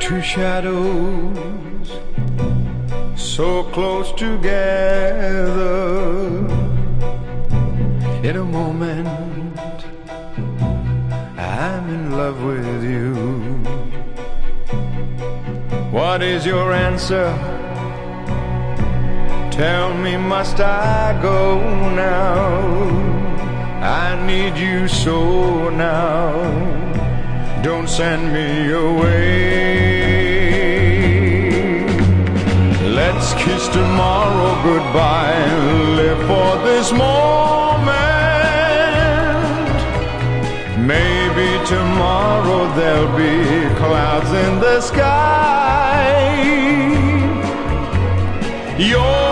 Two shadows so close together. In a moment I'm in love with you. What is your answer? Tell me must I go now need you so now. Don't send me away. Let's kiss tomorrow goodbye live for this moment. Maybe tomorrow there'll be clouds in the sky. You're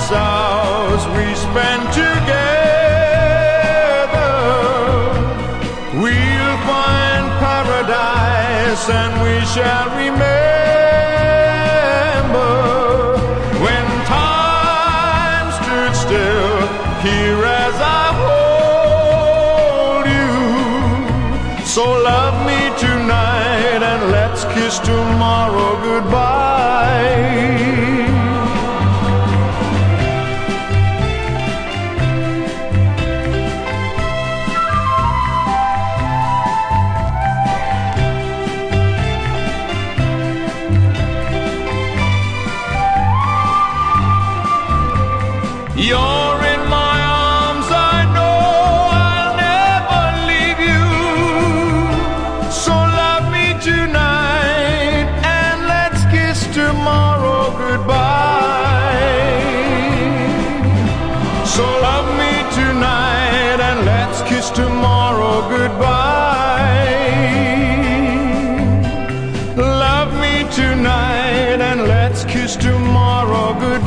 precious hours we spend together. We'll find paradise and we shall remember when time stood still here as I hold you. So love me tonight and let's kiss tomorrow goodbye You're in my arms, I know I'll never leave you. So love me tonight and let's kiss tomorrow goodbye. So love me tonight and let's kiss tomorrow goodbye. Love me tonight and let's kiss tomorrow goodbye.